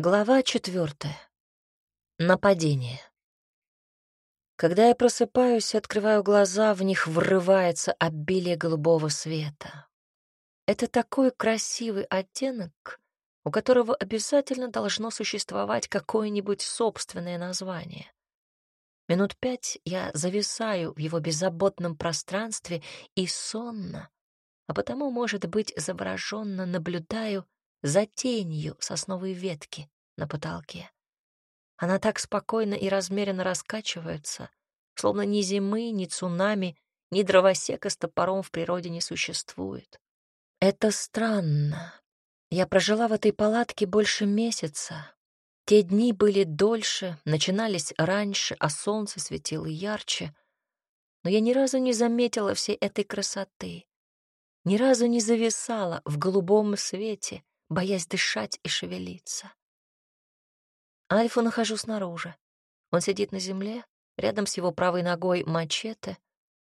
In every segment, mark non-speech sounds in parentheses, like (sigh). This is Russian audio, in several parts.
Глава четвертая. Нападение. Когда я просыпаюсь и открываю глаза, в них врывается обилие голубого света. Это такой красивый оттенок, у которого обязательно должно существовать какое-нибудь собственное название. Минут пять я зависаю в его беззаботном пространстве и сонно, а потому, может быть, завороженно наблюдаю за тенью сосновой ветки на потолке. Она так спокойно и размеренно раскачивается, словно ни зимы, ни цунами, ни дровосека с топором в природе не существует. Это странно. Я прожила в этой палатке больше месяца. Те дни были дольше, начинались раньше, а солнце светило ярче. Но я ни разу не заметила всей этой красоты. Ни разу не зависала в голубом свете, боясь дышать и шевелиться. Альфу нахожу снаружи. Он сидит на земле, рядом с его правой ногой мачете.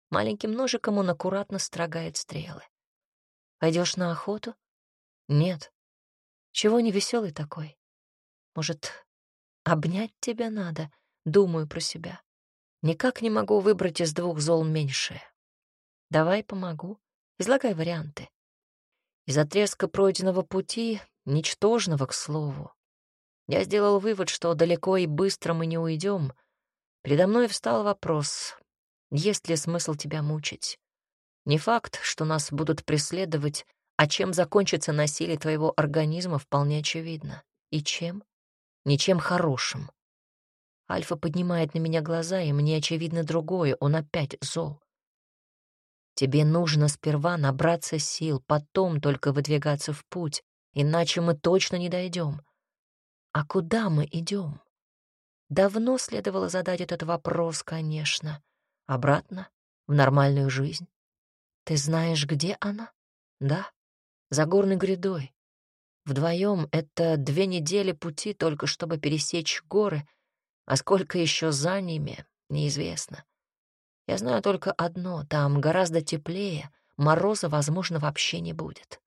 Маленьким ножиком он аккуратно строгает стрелы. Пойдешь на охоту? Нет. Чего не веселый такой? Может, обнять тебя надо? Думаю про себя. Никак не могу выбрать из двух зол меньшее. Давай помогу. Излагай варианты. Из отрезка пройденного пути, ничтожного, к слову, я сделал вывод, что далеко и быстро мы не уйдем. Передо мной встал вопрос, есть ли смысл тебя мучить. Не факт, что нас будут преследовать, а чем закончится насилие твоего организма, вполне очевидно. И чем? Ничем хорошим. Альфа поднимает на меня глаза, и мне очевидно другое, он опять зол. Тебе нужно сперва набраться сил, потом только выдвигаться в путь, иначе мы точно не дойдем. А куда мы идем? Давно следовало задать этот вопрос, конечно. Обратно, в нормальную жизнь. Ты знаешь, где она? Да, за горной грядой. Вдвоем это две недели пути только, чтобы пересечь горы, а сколько еще за ними, неизвестно. Я знаю только одно — там гораздо теплее, мороза, возможно, вообще не будет.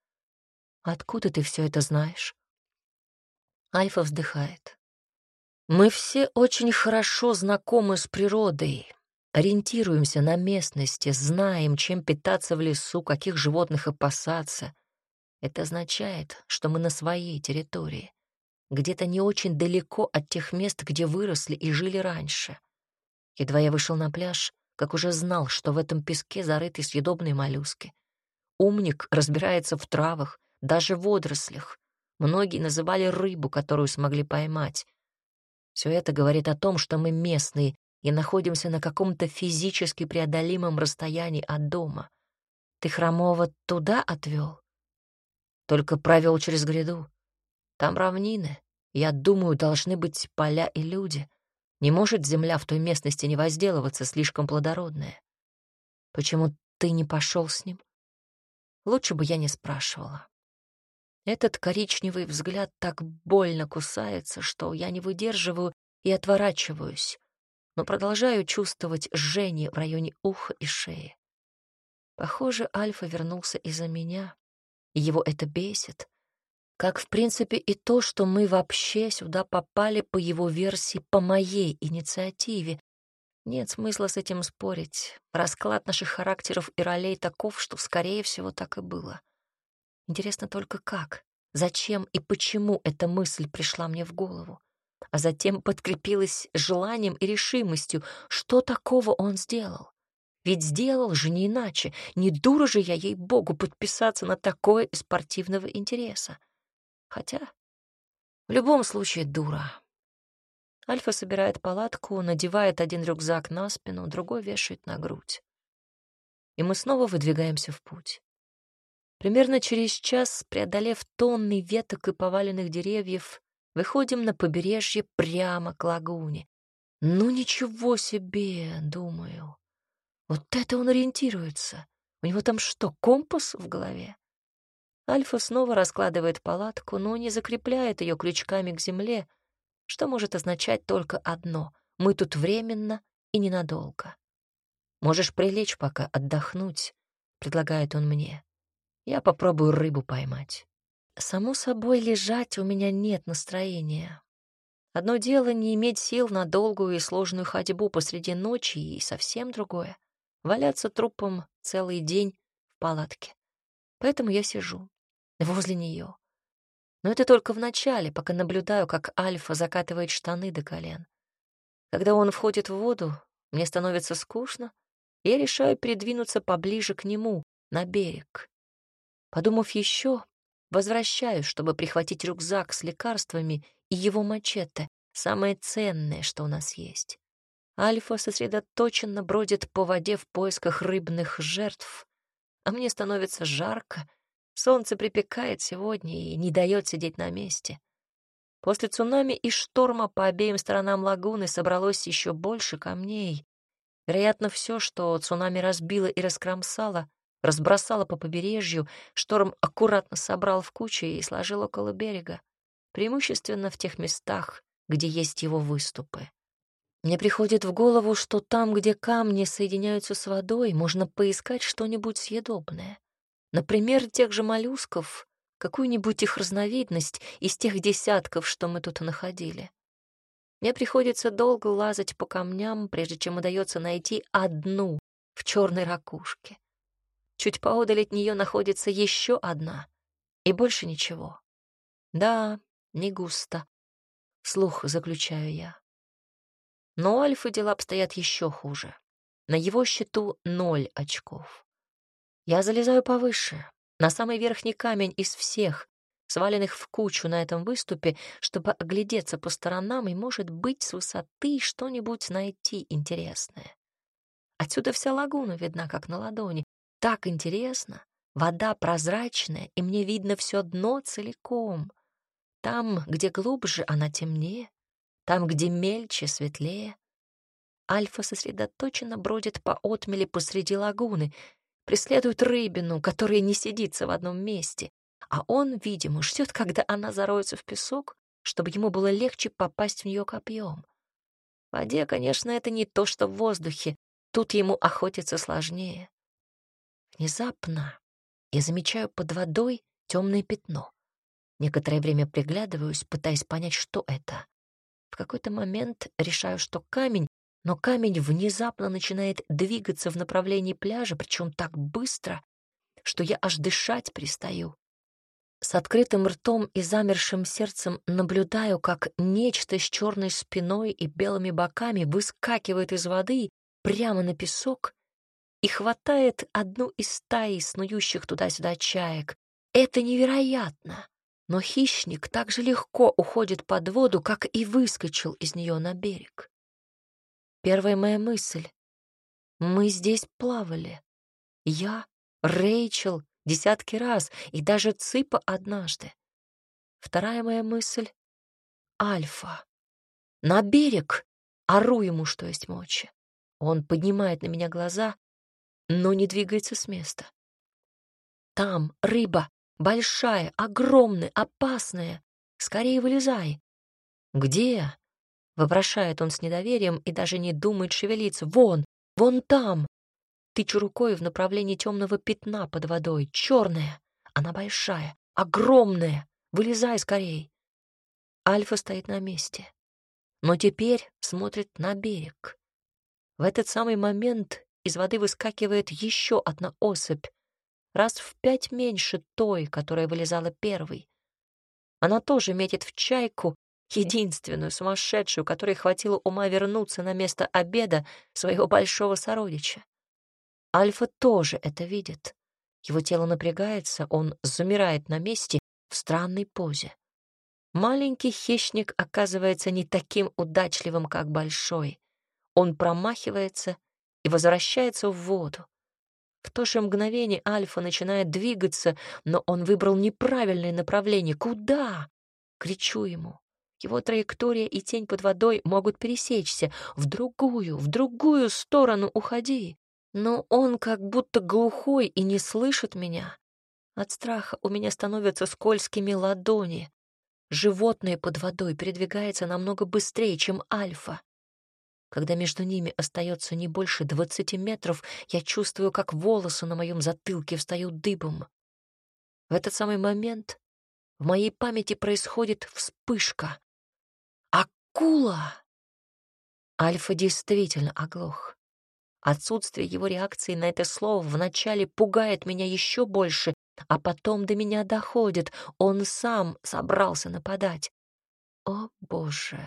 Откуда ты все это знаешь? Альфа вздыхает. Мы все очень хорошо знакомы с природой, ориентируемся на местности, знаем, чем питаться в лесу, каких животных опасаться. Это означает, что мы на своей территории, где-то не очень далеко от тех мест, где выросли и жили раньше. Едва я вышел на пляж, как уже знал, что в этом песке зарыты съедобные моллюски. Умник разбирается в травах, даже в водорослях. Многие называли рыбу, которую смогли поймать. Все это говорит о том, что мы местные и находимся на каком-то физически преодолимом расстоянии от дома. Ты Хромова туда отвел? Только провел через гряду. Там равнины. Я думаю, должны быть поля и люди. Не может земля в той местности не возделываться, слишком плодородная. Почему ты не пошел с ним? Лучше бы я не спрашивала. Этот коричневый взгляд так больно кусается, что я не выдерживаю и отворачиваюсь, но продолжаю чувствовать жжение в районе уха и шеи. Похоже, Альфа вернулся из-за меня, и его это бесит, как, в принципе, и то, что мы вообще сюда попали по его версии, по моей инициативе. Нет смысла с этим спорить. Расклад наших характеров и ролей таков, что, скорее всего, так и было. Интересно только как, зачем и почему эта мысль пришла мне в голову. А затем подкрепилась желанием и решимостью, что такого он сделал. Ведь сделал же не иначе. Не дура же я, ей-богу, подписаться на такое спортивного интереса. Хотя, в любом случае, дура. Альфа собирает палатку, надевает один рюкзак на спину, другой вешает на грудь. И мы снова выдвигаемся в путь. Примерно через час, преодолев тонны веток и поваленных деревьев, выходим на побережье прямо к лагуне. Ну ничего себе, думаю. Вот это он ориентируется. У него там что, компас в голове? Альфа снова раскладывает палатку, но не закрепляет ее крючками к земле, что может означать только одно — мы тут временно и ненадолго. «Можешь прилечь пока, отдохнуть», — предлагает он мне. «Я попробую рыбу поймать». Само собой, лежать у меня нет настроения. Одно дело не иметь сил на долгую и сложную ходьбу посреди ночи, и совсем другое — валяться трупом целый день в палатке. Поэтому я сижу возле нее. Но это только в начале, пока наблюдаю, как Альфа закатывает штаны до колен. Когда он входит в воду, мне становится скучно, и я решаю передвинуться поближе к нему, на берег. Подумав еще, возвращаюсь, чтобы прихватить рюкзак с лекарствами и его мачете, самое ценное, что у нас есть. Альфа сосредоточенно бродит по воде в поисках рыбных жертв, а мне становится жарко, Солнце припекает сегодня и не дает сидеть на месте. После цунами и шторма по обеим сторонам лагуны собралось еще больше камней. Вероятно, все, что цунами разбило и раскромсало, разбросало по побережью, шторм аккуратно собрал в кучу и сложил около берега, преимущественно в тех местах, где есть его выступы. Мне приходит в голову, что там, где камни соединяются с водой, можно поискать что-нибудь съедобное. Например, тех же моллюсков, какую-нибудь их разновидность из тех десятков, что мы тут находили. Мне приходится долго лазать по камням, прежде чем удается найти одну в черной ракушке. Чуть поодаль от нее находится еще одна, и больше ничего. Да, не густо. Слух заключаю я. Но у Альфы дела обстоят еще хуже. На его счету ноль очков. Я залезаю повыше, на самый верхний камень из всех, сваленных в кучу на этом выступе, чтобы оглядеться по сторонам и, может быть, с высоты что-нибудь найти интересное. Отсюда вся лагуна видна, как на ладони. Так интересно. Вода прозрачная, и мне видно все дно целиком. Там, где глубже, она темнее, там, где мельче, светлее. Альфа сосредоточенно бродит по отмели посреди лагуны, преследует рыбину, которая не сидится в одном месте, а он, видимо, ждет, когда она зароется в песок, чтобы ему было легче попасть в нее копьем. В воде, конечно, это не то, что в воздухе, тут ему охотиться сложнее. Внезапно я замечаю под водой темное пятно. Некоторое время приглядываюсь, пытаясь понять, что это. В какой-то момент решаю, что камень, но камень внезапно начинает двигаться в направлении пляжа, причем так быстро, что я аж дышать перестаю. С открытым ртом и замершим сердцем наблюдаю, как нечто с черной спиной и белыми боками выскакивает из воды прямо на песок и хватает одну из стаи снующих туда-сюда чаек. Это невероятно! Но хищник так же легко уходит под воду, как и выскочил из нее на берег. Первая моя мысль. Мы здесь плавали. Я, Рэйчел, десятки раз, и даже Цыпа однажды. Вторая моя мысль — Альфа. На берег! Ору ему, что есть мочи. Он поднимает на меня глаза, но не двигается с места. Там рыба, большая, огромная, опасная. Скорее вылезай. Где? Вопрошает он с недоверием и даже не думает шевелиться. «Вон! Вон там!» Тычу рукой в направлении темного пятна под водой. Черная. Она большая, огромная. Вылезай скорей. Альфа стоит на месте. Но теперь смотрит на берег. В этот самый момент из воды выскакивает еще одна особь, раз в пять меньше той, которая вылезала первой. Она тоже метит в чайку, единственную сумасшедшую, которой хватило ума вернуться на место обеда своего большого сородича. Альфа тоже это видит. Его тело напрягается, он замирает на месте в странной позе. Маленький хищник оказывается не таким удачливым, как большой. Он промахивается и возвращается в воду. В то же мгновение Альфа начинает двигаться, но он выбрал неправильное направление. «Куда?» — кричу ему. Его траектория и тень под водой могут пересечься. В другую, в другую сторону уходи. Но он как будто глухой и не слышит меня. От страха у меня становятся скользкими ладони. Животное под водой передвигается намного быстрее, чем альфа. Когда между ними остается не больше двадцати метров, я чувствую, как волосы на моем затылке встают дыбом. В этот самый момент В моей памяти происходит вспышка. Акула! Альфа действительно оглох. Отсутствие его реакции на это слово вначале пугает меня еще больше, а потом до меня доходит. Он сам собрался нападать. О, Боже!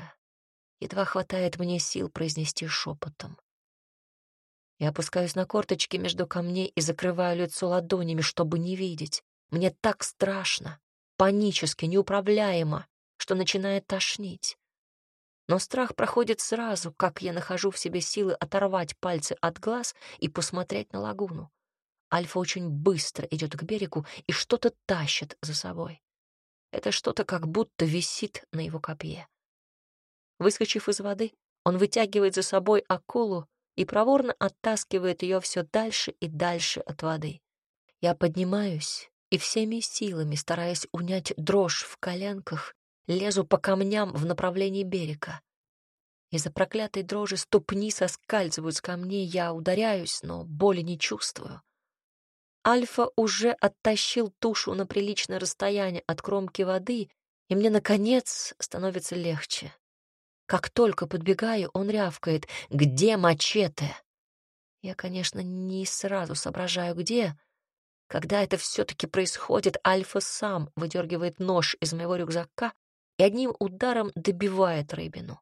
Едва хватает мне сил произнести шепотом. Я опускаюсь на корточки между камней и закрываю лицо ладонями, чтобы не видеть. Мне так страшно, панически, неуправляемо, что начинает тошнить. Но страх проходит сразу, как я нахожу в себе силы оторвать пальцы от глаз и посмотреть на лагуну. Альфа очень быстро идет к берегу и что-то тащит за собой. Это что-то как будто висит на его копье. Выскочив из воды, он вытягивает за собой акулу и проворно оттаскивает ее все дальше и дальше от воды. Я поднимаюсь и всеми силами, стараясь унять дрожь в коленках, лезу по камням в направлении берега. Из-за проклятой дрожи ступни соскальзывают с камней, я ударяюсь, но боли не чувствую. Альфа уже оттащил тушу на приличное расстояние от кромки воды, и мне, наконец, становится легче. Как только подбегаю, он рявкает «Где мачете?» Я, конечно, не сразу соображаю, где. Когда это все-таки происходит, Альфа сам выдергивает нож из моего рюкзака и одним ударом добивает рыбину.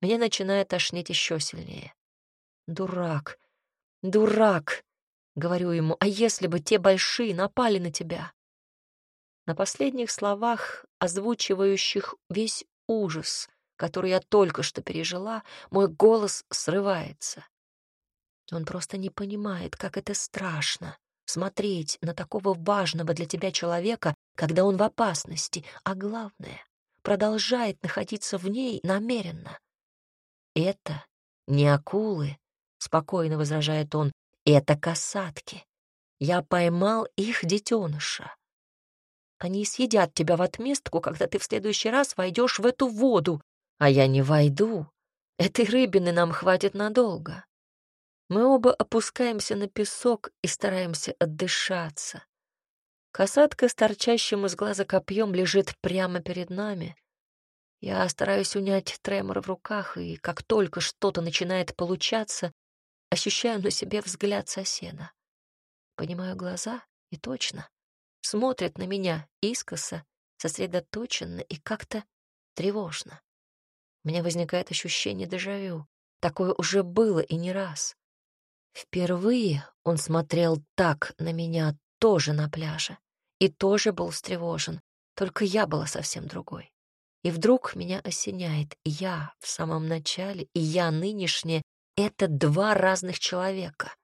Меня начинает тошнить еще сильнее. «Дурак! Дурак!» — говорю ему, «а если бы те большие напали на тебя?» На последних словах, озвучивающих весь ужас — который я только что пережила, мой голос срывается. Он просто не понимает, как это страшно — смотреть на такого важного для тебя человека, когда он в опасности, а главное — продолжает находиться в ней намеренно. «Это не акулы», — спокойно возражает он, — «это касатки. Я поймал их детеныша. Они съедят тебя в отместку, когда ты в следующий раз войдешь в эту воду, а я не войду. Этой рыбины нам хватит надолго. Мы оба опускаемся на песок и стараемся отдышаться. Касатка с торчащим из глаза копьем лежит прямо перед нами. Я стараюсь унять тремор в руках, и как только что-то начинает получаться, ощущаю на себе взгляд соседа. Понимаю глаза, и точно. Смотрят на меня искоса, сосредоточенно и как-то тревожно. У меня возникает ощущение дежавю. Такое уже было и не раз. Впервые он смотрел так на меня тоже на пляже и тоже был встревожен, только я была совсем другой. И вдруг меня осеняет, я в самом начале и я нынешняя — это два разных человека.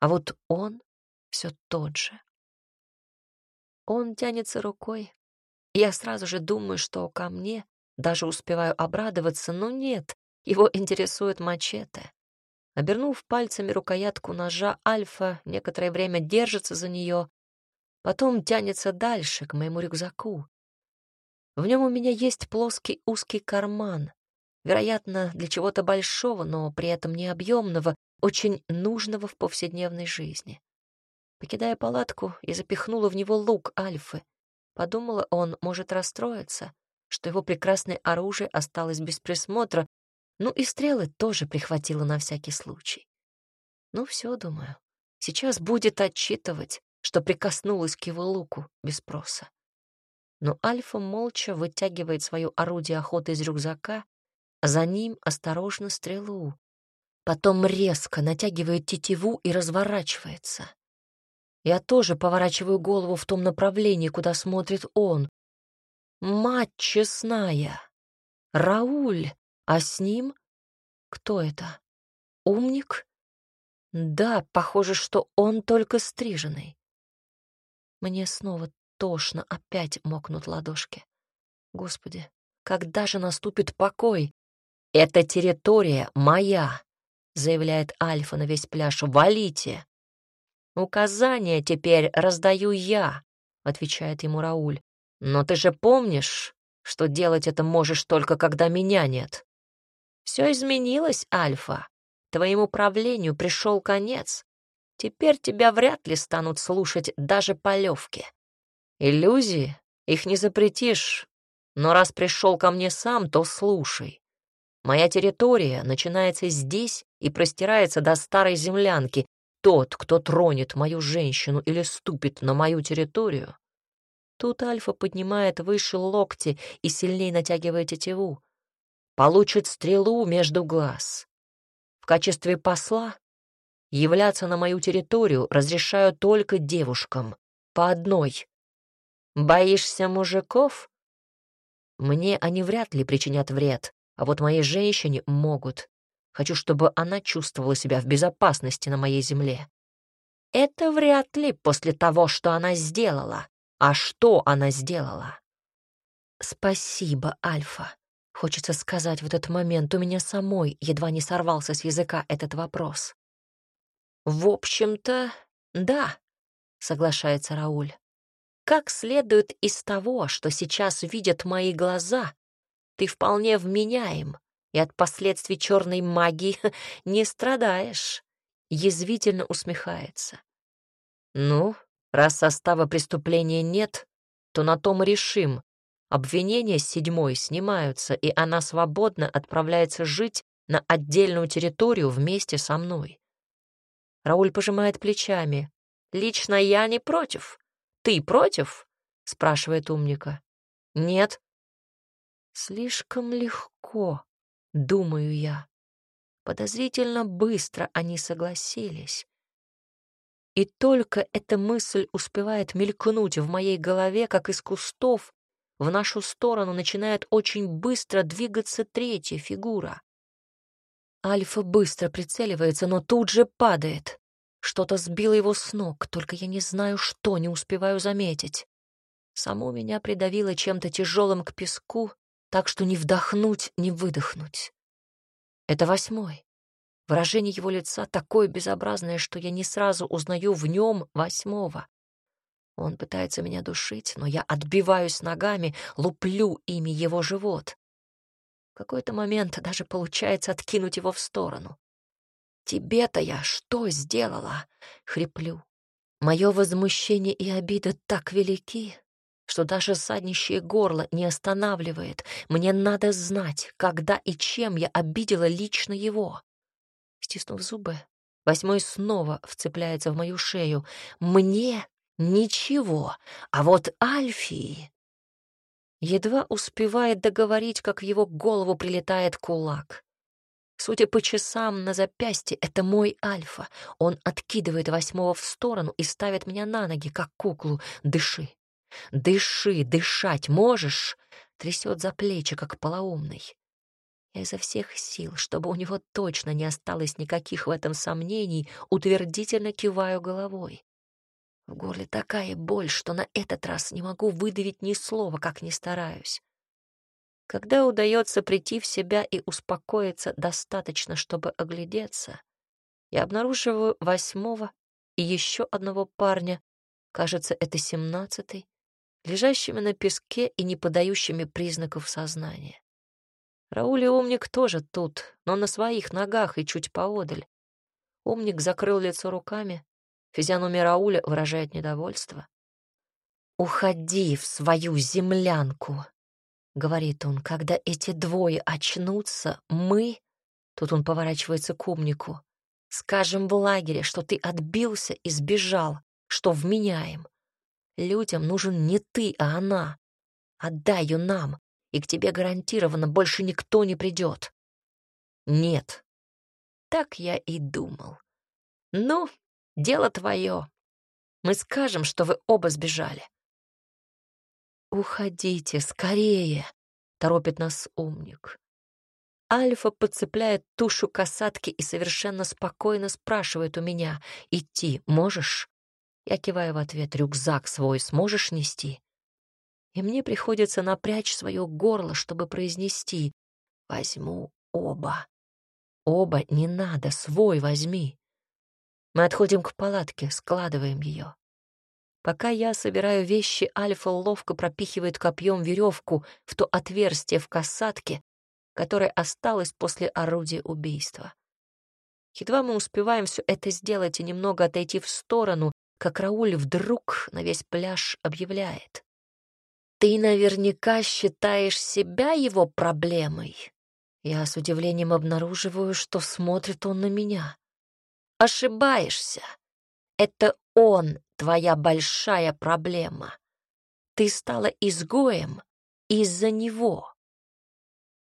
А вот он все тот же. Он тянется рукой. Я сразу же думаю, что ко мне даже успеваю обрадоваться, но нет, его интересует мачете. Обернув пальцами рукоятку ножа, Альфа некоторое время держится за нее, потом тянется дальше, к моему рюкзаку. В нем у меня есть плоский узкий карман, вероятно, для чего-то большого, но при этом не объемного, очень нужного в повседневной жизни. Покидая палатку, я запихнула в него лук Альфы. Подумала, он может расстроиться что его прекрасное оружие осталось без присмотра, ну и стрелы тоже прихватила на всякий случай. Ну все, думаю, сейчас будет отчитывать, что прикоснулась к его луку без спроса. Но Альфа молча вытягивает свое орудие охоты из рюкзака, а за ним осторожно стрелу. Потом резко натягивает тетиву и разворачивается. Я тоже поворачиваю голову в том направлении, куда смотрит он, Мать честная! Рауль! А с ним? Кто это? Умник? Да, похоже, что он только стриженный. Мне снова тошно, опять мокнут ладошки. Господи, когда же наступит покой? «Эта территория моя», — заявляет Альфа на весь пляж. «Валите!» «Указания теперь раздаю я», — отвечает ему Рауль. Но ты же помнишь, что делать это можешь только когда меня нет. Все изменилось, Альфа. Твоему правлению пришел конец. Теперь тебя вряд ли станут слушать даже полевки. Иллюзии Их не запретишь, но раз пришел ко мне сам, то слушай. Моя территория начинается здесь и простирается до старой землянки. Тот, кто тронет мою женщину или ступит на мою территорию, Тут Альфа поднимает выше локти и сильнее натягивает тетиву. Получит стрелу между глаз. В качестве посла являться на мою территорию разрешаю только девушкам, по одной. Боишься мужиков? Мне они вряд ли причинят вред, а вот моей женщине могут. Хочу, чтобы она чувствовала себя в безопасности на моей земле. Это вряд ли после того, что она сделала. А что она сделала? Спасибо, Альфа. Хочется сказать в этот момент, у меня самой едва не сорвался с языка этот вопрос. В общем-то, да, соглашается Рауль. Как следует из того, что сейчас видят мои глаза, ты вполне вменяем и от последствий черной магии (laughs) не страдаешь. Язвительно усмехается. Ну, Раз состава преступления нет, то на том решим. Обвинения с седьмой снимаются, и она свободно отправляется жить на отдельную территорию вместе со мной. Рауль пожимает плечами. «Лично я не против. Ты против?» — спрашивает умника. «Нет». «Слишком легко», — думаю я. Подозрительно быстро они согласились. И только эта мысль успевает мелькнуть в моей голове, как из кустов, в нашу сторону начинает очень быстро двигаться третья фигура. Альфа быстро прицеливается, но тут же падает. Что-то сбило его с ног, только я не знаю, что, не успеваю заметить. Саму меня придавило чем-то тяжелым к песку, так что ни вдохнуть, ни выдохнуть. Это восьмой. Выражение его лица такое безобразное, что я не сразу узнаю в нем восьмого. Он пытается меня душить, но я отбиваюсь ногами, луплю ими его живот. В какой-то момент даже получается откинуть его в сторону. «Тебе-то я что сделала?» — хриплю. Мое возмущение и обида так велики, что даже саднищее горло не останавливает. Мне надо знать, когда и чем я обидела лично его. Стиснув зубы, восьмой снова вцепляется в мою шею. «Мне ничего, а вот Альфии...» Едва успевает договорить, как в его голову прилетает кулак. Судя по часам на запястье, это мой Альфа. Он откидывает восьмого в сторону и ставит меня на ноги, как куклу. «Дыши! Дыши! Дышать можешь?» Трясет за плечи, как полоумный. Я изо всех сил, чтобы у него точно не осталось никаких в этом сомнений, утвердительно киваю головой. В горле такая боль, что на этот раз не могу выдавить ни слова, как ни стараюсь. Когда удается прийти в себя и успокоиться достаточно, чтобы оглядеться, я обнаруживаю восьмого и еще одного парня, кажется, это семнадцатый, лежащими на песке и не подающими признаков сознания. Рауль и Умник тоже тут, но на своих ногах и чуть поодаль. Умник закрыл лицо руками, физиономия Рауля выражает недовольство. «Уходи в свою землянку», — говорит он, — «когда эти двое очнутся, мы...» Тут он поворачивается к умнику. «Скажем в лагере, что ты отбился и сбежал, что вменяем. Людям нужен не ты, а она. Отдай ее нам, и к тебе гарантированно больше никто не придет. Нет. Так я и думал. Ну, дело твое. Мы скажем, что вы оба сбежали. «Уходите, скорее!» — торопит нас умник. Альфа подцепляет тушу касатки и совершенно спокойно спрашивает у меня, «Идти можешь?» Я киваю в ответ, «Рюкзак свой сможешь нести?» и мне приходится напрячь свое горло, чтобы произнести «возьму оба». Оба не надо, свой возьми. Мы отходим к палатке, складываем ее. Пока я собираю вещи, Альфа ловко пропихивает копьем веревку в то отверстие в касатке, которое осталось после орудия убийства. Едва мы успеваем все это сделать и немного отойти в сторону, как Рауль вдруг на весь пляж объявляет. Ты наверняка считаешь себя его проблемой. Я с удивлением обнаруживаю, что смотрит он на меня. Ошибаешься. Это он твоя большая проблема. Ты стала изгоем из-за него.